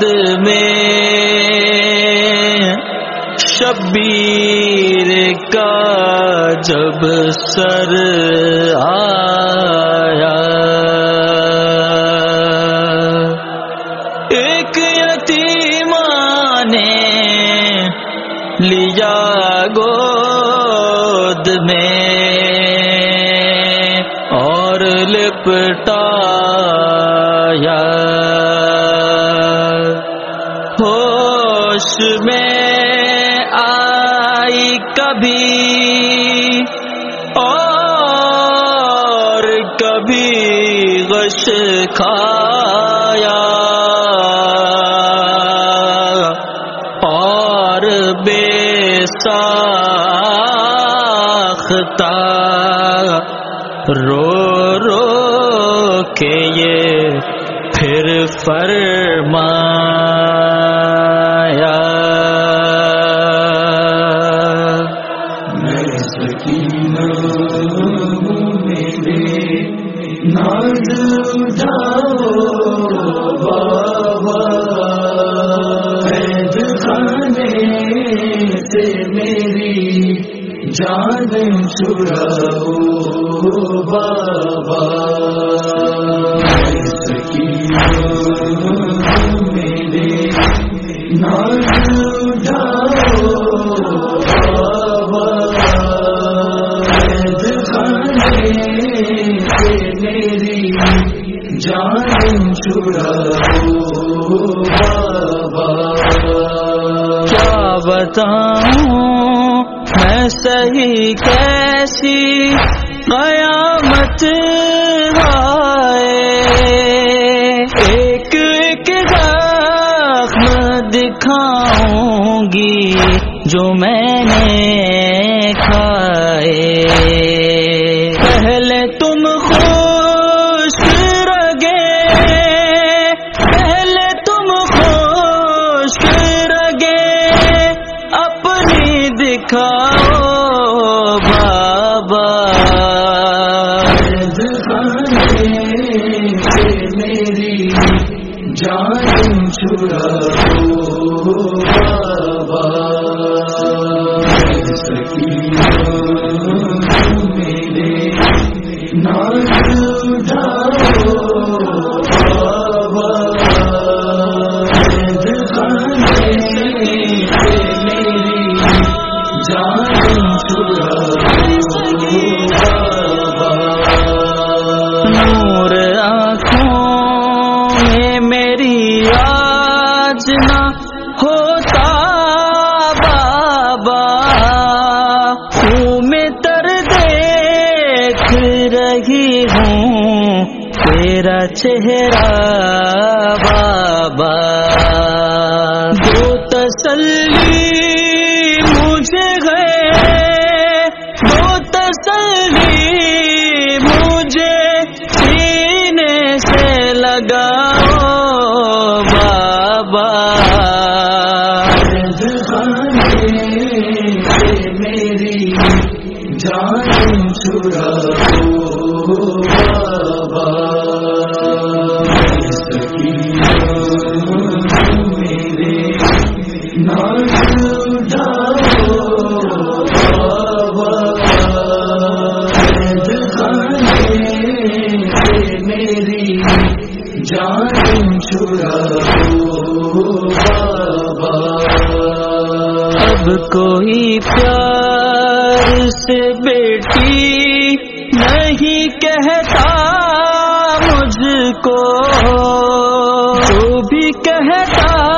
کی میں شبیر کا جب سر آیا۔ ایک یتیمان نے لیا گود میں اور لپٹایا کھایا اور بے ساختہ رو رو کے یہ پھر فرمایا میری جان چھڑا کیا بتاؤں صحیح کیسی قیامت آئے؟ ایک ایک زخم دکھاؤں گی جو میں نے کھائے۔ جان چھڑا ہوں تیرا چہرہ بابا دو تسلی کوئی پیار سے بیٹی نہیں کہتا مجھ کو۔ جو بھی کہتا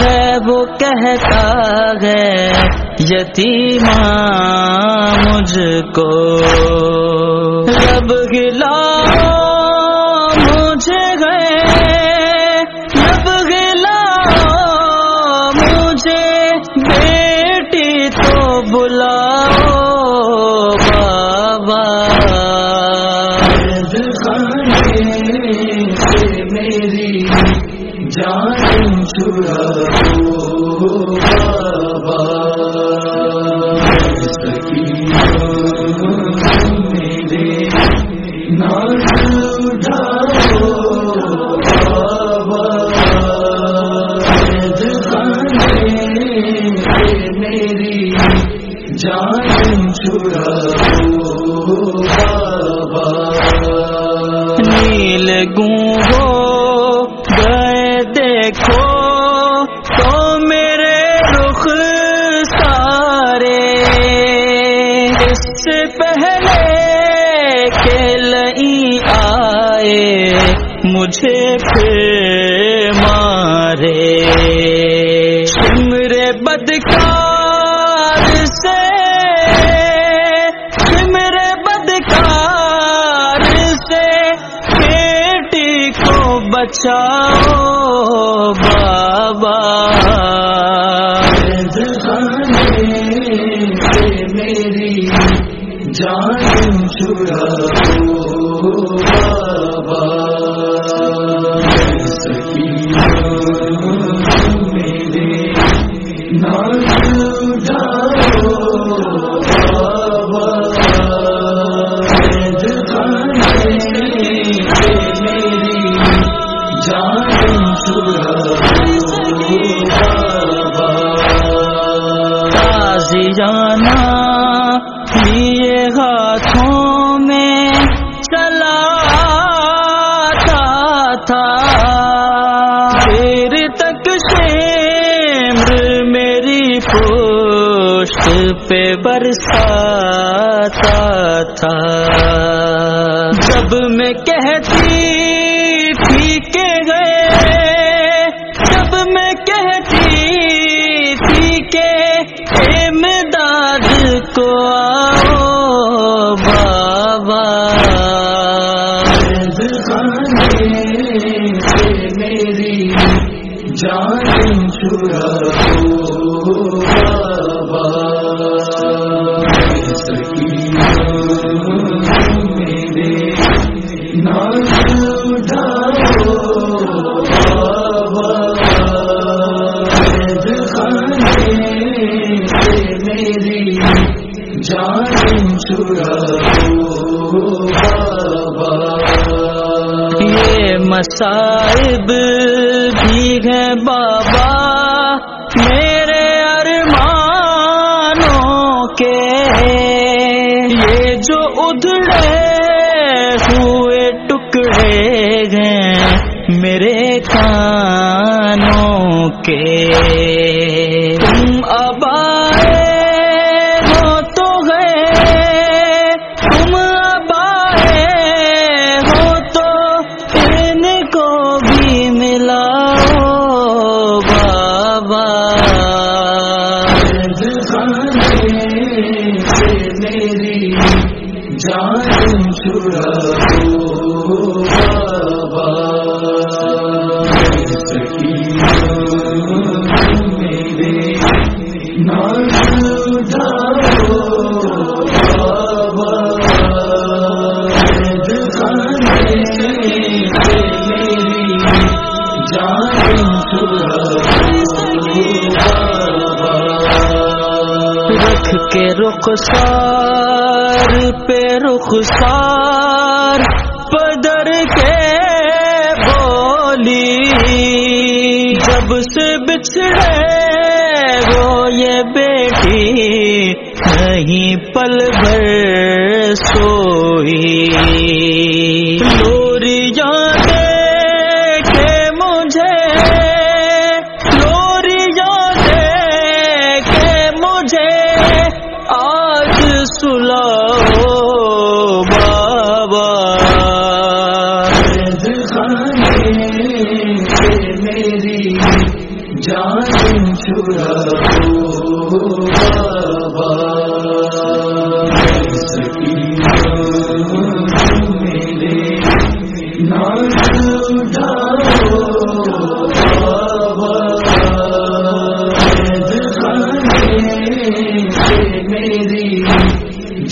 ہے وہ کہتا ہے، یتیماں مجھ کو۔ رب گلا تو پہلے کہ لئی آئے، مجھے پھر مارے۔ سمرے بدکار سے، سمرے بدکار سے، بیٹی کو بچاؤ بابا۔ تھا۔ مصائب بھی ہیں بابا، میرے ارمانوں کے۔ یہ جو ادھڑے ہوئے ٹکڑے ہیں میرے کانوں کے۔ میری جان چڑا بابا۔ میرے نان جان کے رخسار پہ رخسار پدر کے بولی جب سے بچھڑے وہ یہ بیٹی نہیں پل بھر سوئی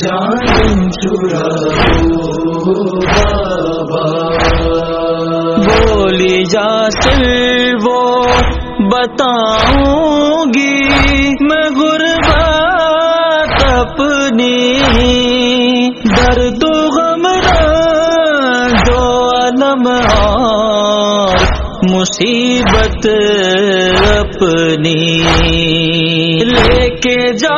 جان چڑا بابا بولی جا سر وہ بتاؤں گی میں غربت اپنی درد و غم جو علم اور مصیبت اپنی لے کے جاؤ